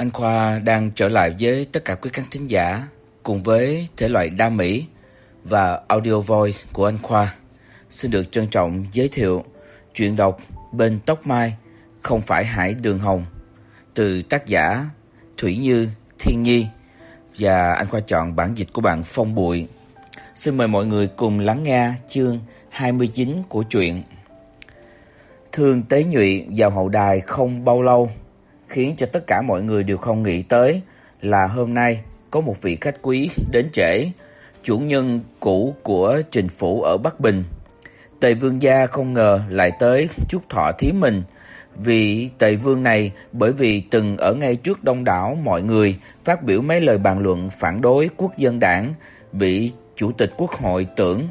Anh Khoa đang trở lại với tất cả quý khán thính giả cùng với thể loại đa mỹ và audio voice của anh Khoa. Xin được trân trọng giới thiệu truyện đọc Bên tóc mai không phải hải đường hồng từ tác giả Thủy Như, Thiên Nhi và anh Khoa chọn bản dịch của bạn Phong Bụi. Xin mời mọi người cùng lắng nghe chương 29 của truyện. Thương Tế Nhụy vào hậu đài không bao lâu khiến cho tất cả mọi người đều không nghĩ tới là hôm nay có một vị khách quý đến trễ, chủ nhân cũ của Trình phủ ở Bắc Bình. Tề Vương gia không ngờ lại tới chúc thọ thím mình. Vị Tề Vương này bởi vì từng ở ngay trước đông đảo mọi người phát biểu mấy lời bàn luận phản đối quốc dân đảng, bị chủ tịch quốc hội tưởng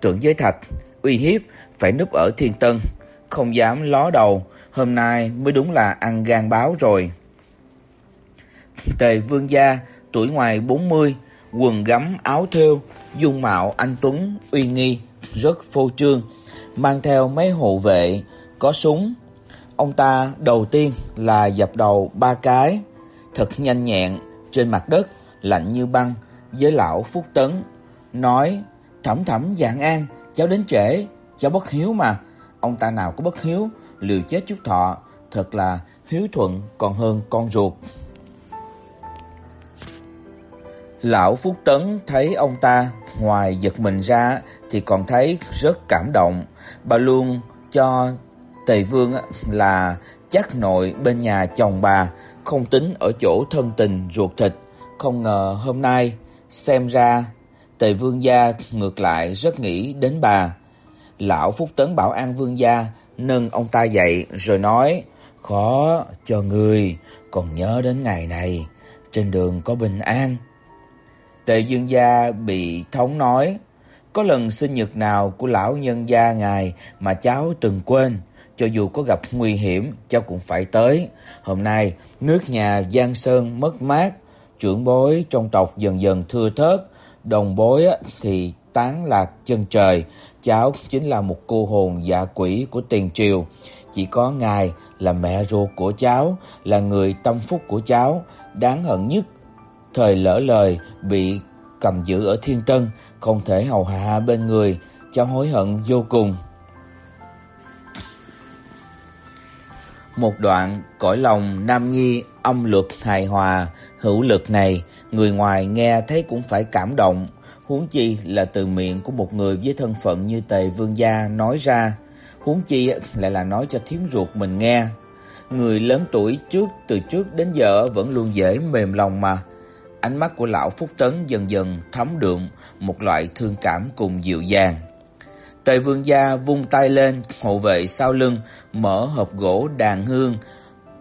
tưởng giới thạch uy hiếp phải núp ở Thiên Tân, không dám ló đầu, hôm nay mới đúng là ăn gan báo rồi. Tề Vương gia, tuổi ngoài 40, quần gấm áo thêu, dung mạo anh tuấn uy nghi, rất phô trương, mang theo mấy hộ vệ có súng. Ông ta đầu tiên là dập đầu ba cái, thật nhanh nhẹn trên mặt đất lạnh như băng với lão Phúc Tấn, nói: "Thẩm Thẩm Dạng An, cháu đến trễ, cháu bất hiếu mà." Ông ta nào có bất hiếu, liều chết chút thọ, thật là hiếu thuận còn hơn con ruột. Lão Phúc Tấn thấy ông ta ngoài giật mình ra thì còn thấy rất cảm động, bà luôn cho Tề Vương là chắc nội bên nhà chồng bà, không tính ở chỗ thân tình ruột thịt, không ngờ hôm nay xem ra Tề Vương gia ngược lại rất nghĩ đến bà. Lão Phúc Tấn bảo An Vương gia nâng ông ta dậy rồi nói: "Khó cho người còn nhớ đến ngày này, trên đường có bình an." Tề Dương gia bị thống nói: "Có lần sinh nhật nào của lão nhân gia ngài mà cháu từng quên?" cho dù có gặp nguy hiểm, cháu cũng phải tới. Hôm nay, nước nhà Giang Sơn mất mát, trưởng bối trong tộc dần dần thưa thớt, đồng bối thì tán lạc chân trời, cháu chính là một cô hồn dạ quỷ của tiền triều, chỉ có ngài là mẹ ruột của cháu, là người tâm phúc của cháu, đáng hận nhất thời lỡ lời bị cầm giữ ở Thiên Tân, không thể hầu hạ bên người, cháu hối hận vô cùng. Một đoạn cõi lòng nam nhi âm luật hài hòa, hữu lực này, người ngoài nghe thấy cũng phải cảm động, huống chi là từ miệng của một người với thân phận như Tề Vương gia nói ra, huống chi lại là nói cho thím ruột mình nghe. Người lớn tuổi trước từ trước đến giờ vẫn luôn dễ mềm lòng mà. Ánh mắt của lão Phúc Tấn dần dần thấm đượm một loại thương cảm cùng dịu dàng. Tề Vương gia vung tay lên, hộ vệ sau lưng mở hộp gỗ đàn hương,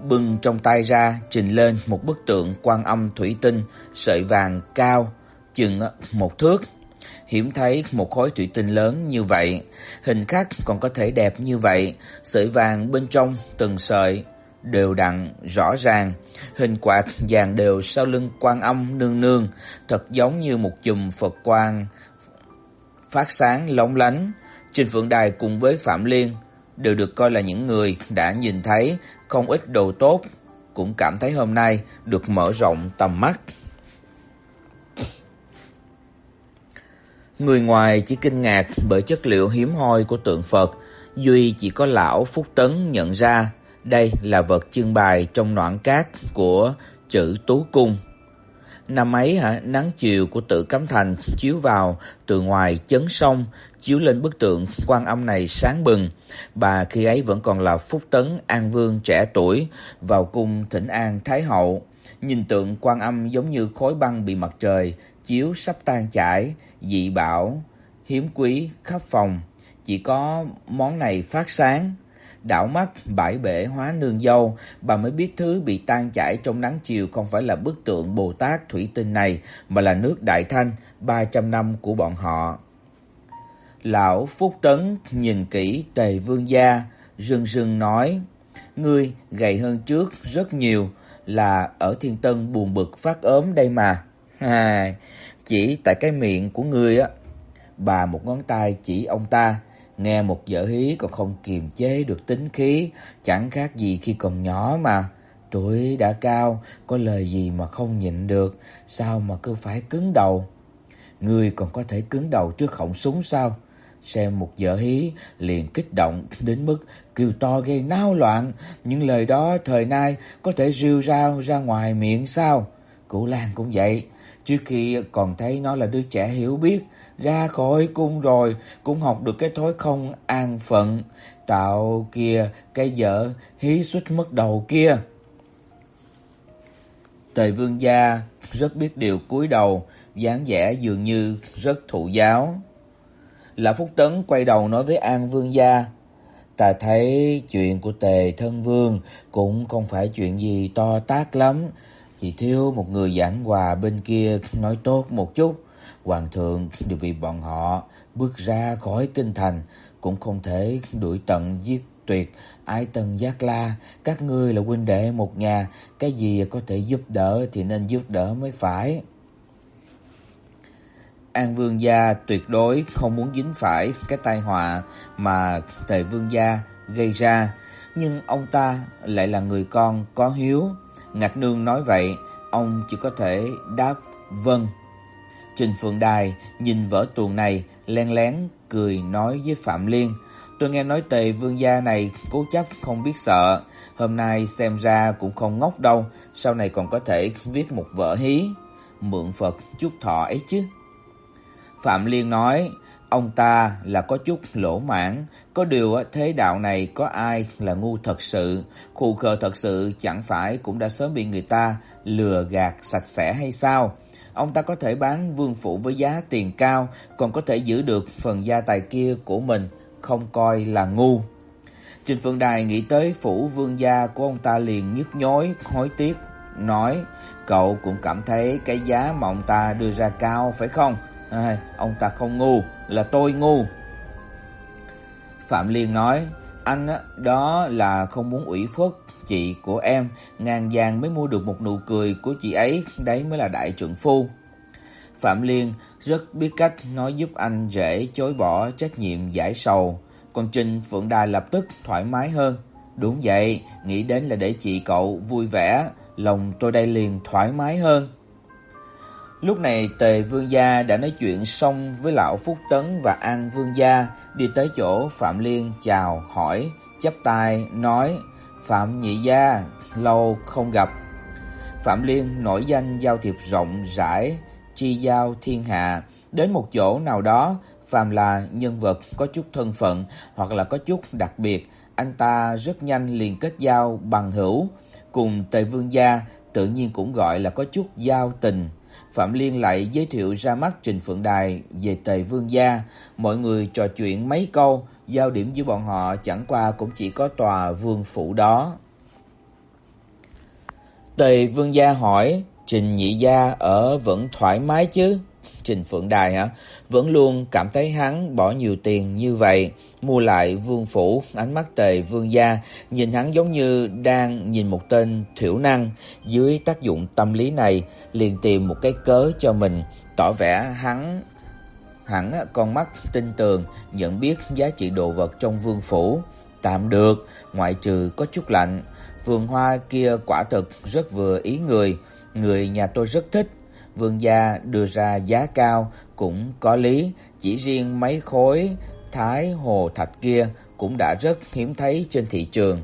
bưng trong tay ra trình lên một bức tượng Quan Âm thủy tinh sợi vàng cao chừng một thước. Hiếm thấy một khối thủy tinh lớn như vậy, hình khắc còn có thể đẹp như vậy, sợi vàng bên trong từng sợi đều đặn rõ ràng, hình quạt vàng đều sau lưng Quan Âm nương nương, thật giống như một chùm Phật quang phát sáng lóng lánh. Trình Phượng Đài cùng với Phạm Liên đều được coi là những người đã nhìn thấy không ít đồ tốt, cũng cảm thấy hôm nay được mở rộng tầm mắt. Người ngoài chỉ kinh ngạc bởi chất liệu hiếm hoi của tượng Phật, duy chỉ có lão Phúc Tấn nhận ra đây là vật trưng bày trong noãn cát của chữ Tú cung. Năm ấy hả, nắng chiều của tự Cấm Thành chiếu vào từ ngoài chấn sông, chiếu lên bức tượng Quan Âm này sáng bừng. Bà khi ấy vẫn còn là Phúc Tấn An Vương trẻ tuổi, vào cung thỉnh an Thái hậu. Nhìn tượng Quan Âm giống như khối băng bị mặt trời chiếu sắp tan chảy, dị bảo, hiếm quý khắp phòng, chỉ có món này phát sáng. Đảo mắt bãi bể hóa nương dâu, bà mới biết thứ bị tan chảy trong nắng chiều không phải là bức tượng Bồ Tát thủy tinh này, mà là nước Đại Thanh 300 năm của bọn họ. Lão Phúc Tấn nhìn kỹ Tề Vương gia, rưng rưng nói: "Ngươi gầy hơn trước rất nhiều, là ở Thiên Tân buồn bực phát ốm đây mà." À, chỉ tại cái miệng của ngươi á. Bà một ngón tay chỉ ông ta, nghe một dở hí còn không kiềm chế được tính khí, chẳng khác gì khi còn nhỏ mà. Tuổi đã cao, có lời gì mà không nhịn được, sao mà cứ phải cứng đầu? Ngươi còn có thể cứng đầu trước khổng súng sao? Xem một dở hí liền kích động đến mức kêu to gây náo loạn, những lời đó thời nay có thể rêu rao ra ngoài miệng sao? Cụ Lan cũng vậy, trước khi còn thấy nó là đứa trẻ hiểu biết, ra khỏi cung rồi cũng học được cái thói không an phận, tạo kia cái vợ hí suýt mất đầu kia. Tề Vương gia rất biết điều cúi đầu, dáng vẻ dường như rất thụ giáo. Lã Phúc Tấn quay đầu nói với An Vương gia: "Ta thấy chuyện của Tề thân vương cũng không phải chuyện gì to tát lắm, chỉ thiếu một người giảng hòa bên kia nói tốt một chút, hoàng thượng đều bị bọn họ bước ra khỏi kinh thành, cũng không thể đuổi tận giết tuyệt, ái tân giác la, các ngươi là huynh đệ một nhà, cái gì có thể giúp đỡ thì nên giúp đỡ mới phải. An Vương gia tuyệt đối không muốn dính phải cái tai họa mà Tề Vương gia gây ra, nhưng ông ta lại là người con có hiếu. Ngạc Nương nói vậy, ông chỉ có thể đáp vâng. Trình Phượng Đài nhìn vở tuồng này, lén lén cười nói với Phạm Liên: Tôi nghe nói Tề Vương gia này cố chấp không biết sợ, hôm nay xem ra cũng không ngốc đâu, sau này còn có thể viết một vở hí, mượn Phật chúc thọ ấy chứ. Phạm Liên nói, ông ta là có chút lỗ mãn, có điều thế đạo này có ai là ngu thật sự, khù khờ thật sự chẳng phải cũng đã sớm bị người ta lừa gạt sạch sẽ hay sao? Ông ta có thể bán vương phủ với giá tiền cao, còn có thể giữ được phần gia tài kia của mình không coi là ngu. Trình phương Đài nghĩ tới phủ vương gia của ông ta liền nhức nhối, hối tiếc, nói: "Cậu cũng cảm thấy cái giá mà ông ta đưa ra cao phải không? À, ông ta không ngu, là tôi ngu." Phạm Liên nói: "Anh á, đó là không muốn ủy khuất chị của em, ngàn vàng mới mua được một nụ cười của chị ấy, đấy mới là đại trượng phu." Phạm Liên rất biết cách nói giúp anh dễ chối bỏ trách nhiệm giải sầu, còn Trình Phượng Đài lập tức thoải mái hơn. Đúng vậy, nghĩ đến là để chị cậu vui vẻ, lòng tôi đây liền thoải mái hơn. Lúc này Tề Vương gia đã nói chuyện xong với lão Phúc Tấn và An Vương gia, đi tới chỗ Phạm Liên chào hỏi, chắp tay nói: "Phạm nhị gia, lâu không gặp." Phạm Liên nổi danh giao thiệp rộng rãi, tri giao thiên hạ, đến một chỗ nào đó, phàm là nhân vật có chút thân phận hoặc là có chút đặc biệt, anh ta rất nhanh liền kết giao bằng hữu, cùng Tề Vương gia tự nhiên cũng gọi là có chút giao tình. Phạm Liên lại giới thiệu ra mắt Trình Phượng Đài về Tề Vương gia, mọi người trò chuyện mấy câu, giao điểm giữa bọn họ chẳng qua cũng chỉ có tòa vương phủ đó. Tề Vương gia hỏi: Trình Nhị gia ở vẫn thoải mái chứ? Trình Phượng Đài hả? Vẫn luôn cảm thấy hắn bỏ nhiều tiền như vậy, mua lại vương phủ, ánh mắt Tề Vương gia nhìn hắn giống như đang nhìn một tên thiểu năng, dưới tác dụng tâm lý này, liền tìm một cái cớ cho mình, tỏ vẻ hắn hẳn con mắt tinh tường nhận biết giá trị đồ vật trong vương phủ, tạm được, ngoại trừ có chút lạnh. Vườn hoa kia quả thực rất vừa ý người, người nhà tôi rất thích. Vương gia đưa ra giá cao cũng có lý, chỉ riêng mấy khối thái hồ thạch kia cũng đã rất hiếm thấy trên thị trường.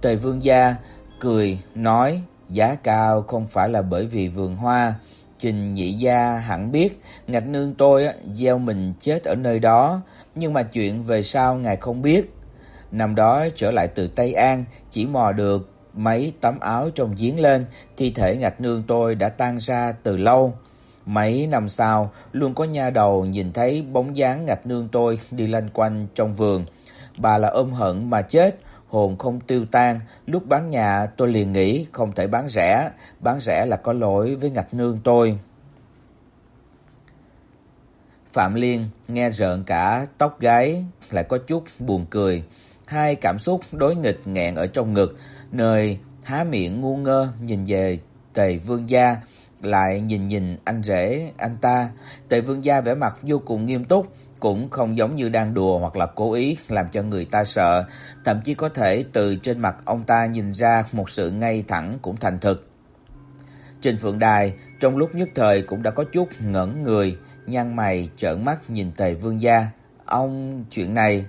Tề Vương gia cười nói, giá cao không phải là bởi vì vườn hoa, Trình Nhị gia hẳn biết, ngạch nương tôi gieo mình chết ở nơi đó, nhưng mà chuyện về sau ngài không biết. Năm đó trở lại từ Tây An, chỉ mò được mấy tấm áo trong giếng lên, thi thể ngạch nương tôi đã tan ra từ lâu. Mấy năm sau, luôn có nha đầu nhìn thấy bóng dáng ngạch nương tôi đi lanh quanh trong vườn. Bà là ôm hận mà chết, hồn không tiêu tan, lúc bán nhà tôi liền nghĩ không thể bán rẻ, bán rẻ là có lỗi với ngạch nương tôi. Phạm Liên nghe rợn cả tóc gáy, lại có chút buồn cười. Hai cảm xúc đối nghịch nghẹn ở trong ngực, nơi há miệng ngu ngơ nhìn về Tề Vương gia, lại nhìn nhìn anh rể anh ta. Tề Vương gia vẻ mặt vô cùng nghiêm túc, cũng không giống như đang đùa hoặc là cố ý làm cho người ta sợ, thậm chí có thể từ trên mặt ông ta nhìn ra một sự ngay thẳng cũng thành thực. Trình Phượng Đài trong lúc nhất thời cũng đã có chút ngẩn người, nhăn mày trợn mắt nhìn Tề Vương gia. Ông chuyện này,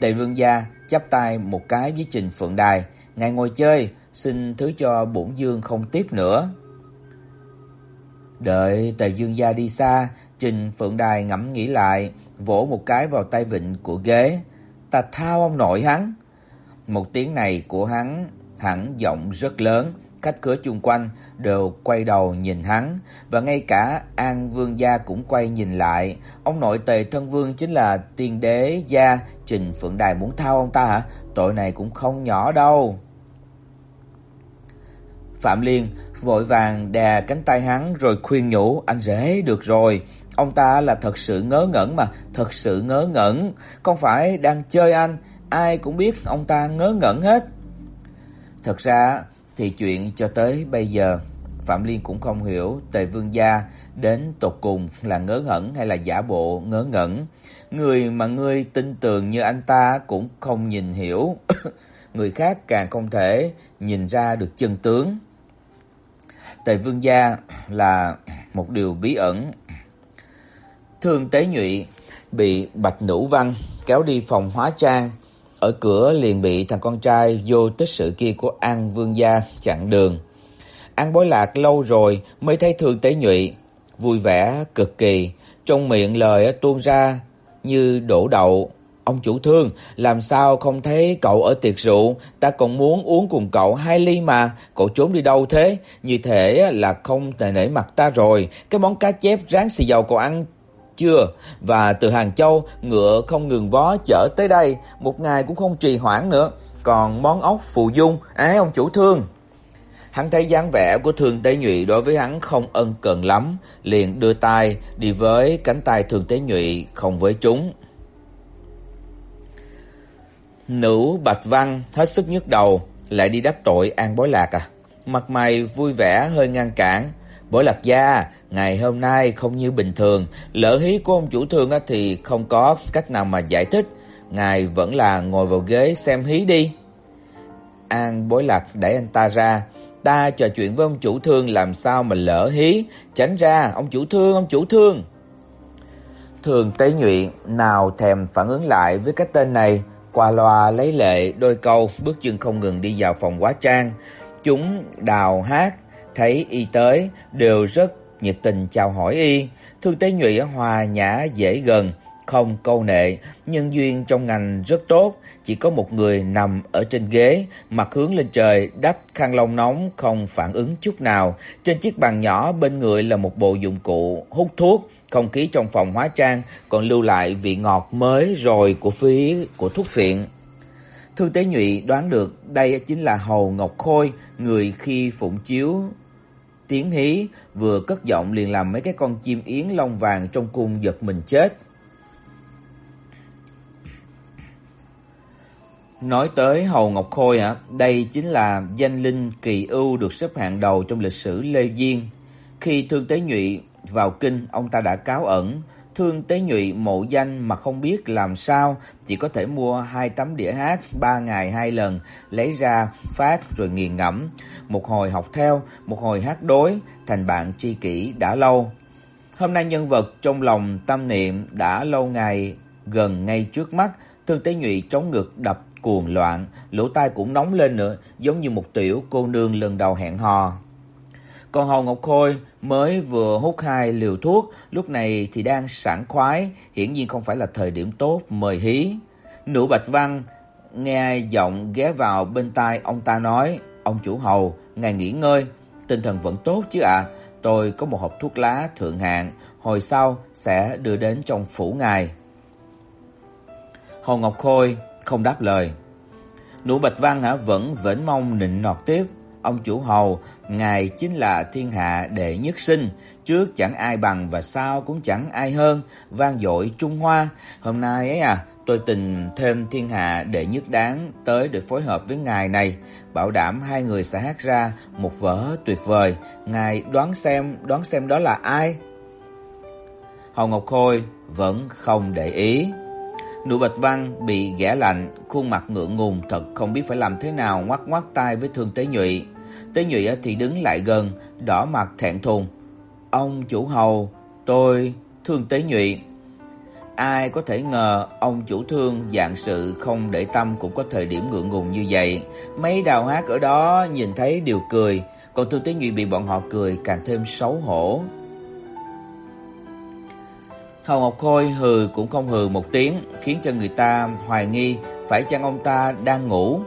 Tề Vương gia chắp tay một cái với Trình Phượng Đài, ngài ngồi chơi, xin thứ cho bổn vương không tiếp nữa. Đợi Tề Dương gia đi xa, Trình Phượng Đài ngẫm nghĩ lại, vỗ một cái vào tay vịn của ghế. Ta thao ông nội hắn. Một tiếng này của hắn hẳn giọng rất lớn, khách cửa chung quanh đều quay đầu nhìn hắn và ngay cả An Vương gia cũng quay nhìn lại. Ông nội Tề Thân Vương chính là tiên đế gia, Trình Phượng Đài muốn thao ông ta hả? Tội này cũng không nhỏ đâu. Phạm Liên vội vàng đè cánh tay hắn rồi khuyên nhủ, anh rể được rồi, ông ta là thật sự ngớ ngẩn mà, thật sự ngớ ngẩn, không phải đang chơi anh, ai cũng biết ông ta ngớ ngẩn hết. Thật ra thì chuyện cho tới bây giờ Phạm Liên cũng không hiểu Tề Vương gia đến tột cùng là ngớ ngẩn hay là giả bộ ngớ ngẩn. Người mà ngươi tin tưởng như anh ta cũng không nhìn hiểu, người khác càng không thể nhìn ra được chân tướng. Tề Vương gia là một điều bí ẩn. Thương Tế Nhụy bị Bạch Nữ Văn kéo đi phòng hóa trang, ở cửa liền bị thằng con trai vô tích sự kia của An Vương gia chặn đường. An Bối Lạc lâu rồi mới thấy Thương Tế Nhụy, vui vẻ cực kỳ, trong miệng lời tuôn ra như đổ đậu, Ông chủ thương, làm sao không thấy cậu ở tiệc rượu, ta còn muốn uống cùng cậu hai ly mà, cậu trốn đi đâu thế? Như thể là không thể nể mặt ta rồi, cái món cá chép rán xì dầu cậu ăn chưa? Và từ Hàng Châu, ngựa không ngừng vó chở tới đây, một ngày cũng không trì hoãn nữa. Còn món ốc phù dung, ái ông chủ thương. Hắn thấy dáng vẻ của Thường Tế Nhụy đối với hắn không ân cần lắm, liền đưa tay đi với cánh tay Thường Tế Nhụy không với chúng. Nữ Bạch Văn hết sức nhức đầu, lại đi đắc tội An Bối Lạc à. Mặt mày vui vẻ hơi ngăn cản. Bối Lạc gia, ngày hôm nay không như bình thường, lỡ hí của ông chủ thương thì không có cách nào mà giải thích. Ngài vẫn là ngồi vào ghế xem hí đi. An Bối Lạc đẩy anh ta ra. Ta trò chuyện với ông chủ thương làm sao mà lỡ hí. Tránh ra, ông chủ thương, ông chủ thương. Thường Tế Nhụy nào thèm phản ứng lại với cái tên này qua loa lấy lệ đôi câu, bước chân không ngừng đi vào phòng hóa trang. Chúng đào hát, thấy y tới đều rất nhiệt tình chào hỏi y. Thương Tế Nhụy hòa nhã dễ gần, không câu nệ, nhân duyên trong ngành rất tốt, chỉ có một người nằm ở trên ghế, mặt hướng lên trời, đắp khăn lông nóng không phản ứng chút nào. Trên chiếc bàn nhỏ bên người là một bộ dụng cụ hút thuốc, không khí trong phòng hóa trang còn lưu lại vị ngọt mới rồi của phía của thuốc phiện. Thư Tế Nhụy đoán được đây chính là Hầu Ngọc Khôi, người khi phụng chiếu tiếng hí vừa cất giọng liền làm mấy cái con chim yến lông vàng trong cung giật mình chết. Nói tới Hầu Ngọc Khôi ạ, đây chính là danh linh kỳ ưu được xếp hạng đầu trong lịch sử Lê Diên. Khi Thương Tế Nhụy vào kinh, ông ta đã cáo ẩn, Thương Tế Nhụy mộ danh mà không biết làm sao, chỉ có thể mua hai tấm đĩa hát ba ngày hai lần, lấy ra phát rồi nghiền ngẫm, một hồi học theo, một hồi hát đối, thành bạn tri kỷ đã lâu. Hôm nay nhân vật trong lòng tâm niệm đã lâu ngày gần ngay trước mắt, Thương Tế Nhụy chống ngực đập cuồng loạn, lỗ tai cũng nóng lên nữa, giống như một tiểu cô nương lần đầu hẹn hò. Còn Hầu Ngọc Khôi mới vừa hút hai liều thuốc, lúc này thì đang sảng khoái, hiển nhiên không phải là thời điểm tốt mời hí. Nữ Bạch Văn nghe giọng ghé vào bên tai ông ta nói, "Ông chủ Hầu, ngài nghỉ ngơi, tinh thần vẫn tốt chứ ạ? Tôi có một hộp thuốc lá thượng hạng, hồi sau sẽ đưa đến trong phủ ngài." Hồ Ngọc Khôi không đáp lời. Nụ Bạch Văn hả vẫn vẫn mong nịnh nọt tiếp. Ông chủ hầu, ngài chính là thiên hạ đệ nhất sinh, trước chẳng ai bằng và sau cũng chẳng ai hơn, vang dội Trung Hoa. Hôm nay ấy à, tôi tình thêm thiên hạ đệ nhất đáng tới để phối hợp với ngài này, bảo đảm hai người sẽ hát ra một vở tuyệt vời. Ngài đoán xem, đoán xem đó là ai? hầu Ngọc Khôi vẫn không để ý. Nụ Bạch Văn bị ghẻ lạnh, khuôn mặt ngượng ngùng thật không biết phải làm thế nào ngoắc ngoắc tay với Thương Tế Nhụy. Tế Nhụy thì đứng lại gần, đỏ mặt thẹn thùng. "Ông chủ hầu, tôi Thương Tế Nhụy." Ai có thể ngờ ông chủ thương dạng sự không để tâm cũng có thời điểm ngượng ngùng như vậy. Mấy đào hát ở đó nhìn thấy đều cười, còn Thương Tế Nhụy bị bọn họ cười càng thêm xấu hổ. Hầu Ngọc Khôi hừ cũng không hừ một tiếng, khiến cho người ta hoài nghi phải chăng ông ta đang ngủ.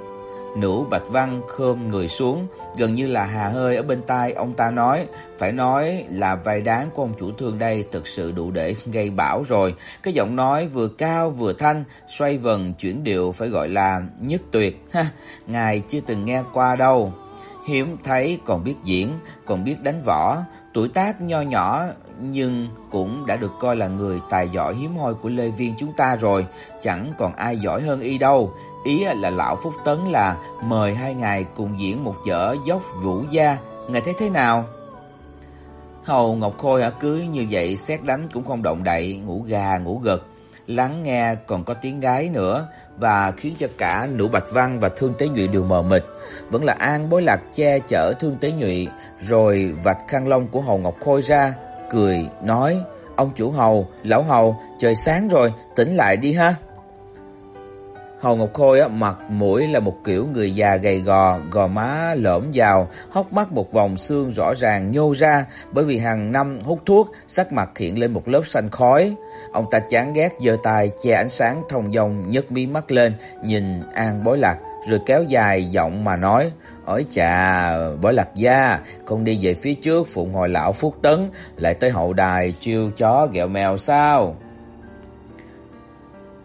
Nữ Bạch Văn khom người xuống, gần như là hà hơi ở bên tai ông ta nói, phải nói là vai đáng của ông chủ thương đây thực sự đủ để gây bão rồi. Cái giọng nói vừa cao vừa thanh, xoay vần chuyển điệu phải gọi là nhất tuyệt. Ha, ngài chưa từng nghe qua đâu. Hiếm thấy còn biết diễn, còn biết đánh võ, tuổi tác nho nhỏ nhưng cũng đã được coi là người tài giỏi hiếm hoi của Lê Viên chúng ta rồi, chẳng còn ai giỏi hơn y đâu. Ý là lão Phúc Tấn là mời hai ngài cùng diễn một vở dốc Vũ gia, ngài thấy thế nào? Hầu Ngọc Khôi hả cứ như vậy xét đánh cũng không động đậy, ngủ gà ngủ gật, lắng nghe còn có tiếng gái nữa và khiến cho cả Nũ Bạch Văn và Thương Tế Nhụy đều mờ mịt, vẫn là An Bối Lạc che chở Thương Tế Nhụy, rồi vạch khăn lông của Hầu Ngọc Khôi ra, cười nói: "Ông chủ hầu, lão hầu, trời sáng rồi, tỉnh lại đi ha." Hầu Ngọc Khôi á mặt mũi là một kiểu người già gầy gò, gò má lõm vào, hốc mắt một vòng xương rõ ràng nhô ra, bởi vì hàng năm hút thuốc, sắc mặt hiện lên một lớp xanh khói. Ông ta chán ghét giơ tay che ánh sáng thông dong, nhấc mí mắt lên, nhìn An Bối Lạc rồi kéo dài giọng mà nói: "Ôi chà, Bối Lạc gia, không đi về phía trước phụng hồi lão Phúc Tấn, lại tới hậu đài chiêu chó ghẹo mèo sao?"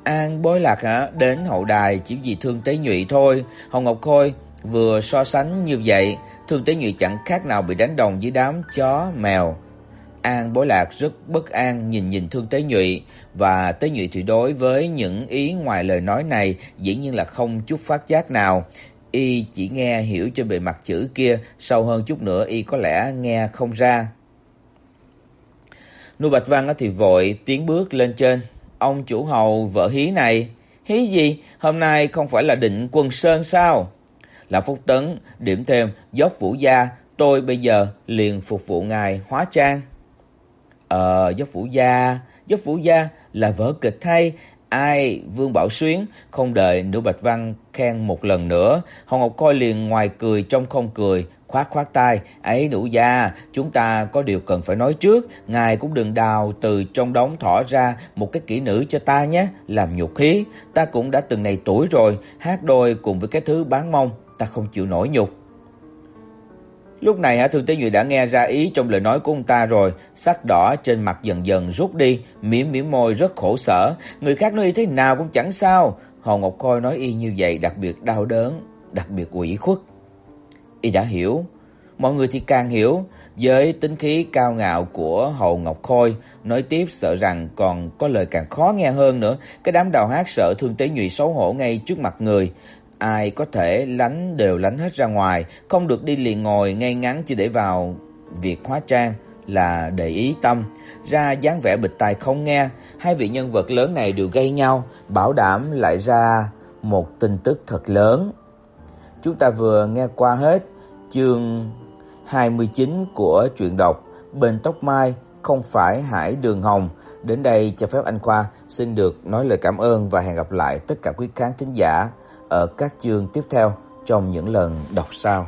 An Bối Lạc hả? Đến hậu đài chỉ vì Thương Tế Nhụy thôi. Hồng Ngọc Khôi vừa so sánh như vậy, Thương Tế Nhụy chẳng khác nào bị đánh đồng với đám chó mèo. An Bối Lạc rất bất an nhìn nhìn Thương Tế Nhụy và Tế Nhụy thì đối với những ý ngoài lời nói này dĩ nhiên là không chút phát giác nào. Y chỉ nghe hiểu trên bề mặt chữ kia, sâu hơn chút nữa y có lẽ nghe không ra. Nô Bạch Văn thì vội tiến bước lên trên, Ông chủ hầu vợ hí này, hí gì? Hôm nay không phải là định quân sơn sao? Lã Phúc Tấn điểm thêm dốc vũ gia, tôi bây giờ liền phục vụ ngài hóa trang. Ờ, dốc vũ gia, dốc vũ gia là vở kịch hay, ai Vương Bảo Xuyến không đợi Nữ Bạch Văn khen một lần nữa, Hồng Ngọc Coi liền ngoài cười trong không cười, khoát khoát tay, "Ấy đủ gia, chúng ta có điều cần phải nói trước, ngài cũng đừng đào từ trong đống thỏ ra một cái kỹ nữ cho ta nhé, làm nhục khí, ta cũng đã từng này tuổi rồi, hát đôi cùng với cái thứ bán mông, ta không chịu nổi nhục." Lúc này hả Thường Tế Nhụy đã nghe ra ý trong lời nói của ông ta rồi, sắc đỏ trên mặt dần dần rút đi, mỉm mỉm môi rất khổ sở, người khác nói y thế nào cũng chẳng sao. Hồ Ngọc Khôi nói y như vậy đặc biệt đau đớn, đặc biệt ủy khuất. Y đã hiểu, mọi người thì càng hiểu, với tính khí cao ngạo của Hồ Ngọc Khôi, nói tiếp sợ rằng còn có lời càng khó nghe hơn nữa, cái đám đào hát sợ Thương Tế Nhụy xấu hổ ngay trước mặt người, ai có thể lánh đều lánh hết ra ngoài, không được đi liền ngồi ngay ngắn chỉ để vào việc hóa trang là để ý tâm, ra dáng vẻ bịch tai không nghe, hai vị nhân vật lớn này đều gây nhau, bảo đảm lại ra một tin tức thật lớn. Chúng ta vừa nghe qua hết chương 29 của truyện đọc Bên tóc mai không phải Hải Đường Hồng. Đến đây cho phép anh Khoa xin được nói lời cảm ơn và hẹn gặp lại tất cả quý khán thính giả ở các chương tiếp theo trong những lần đọc sau.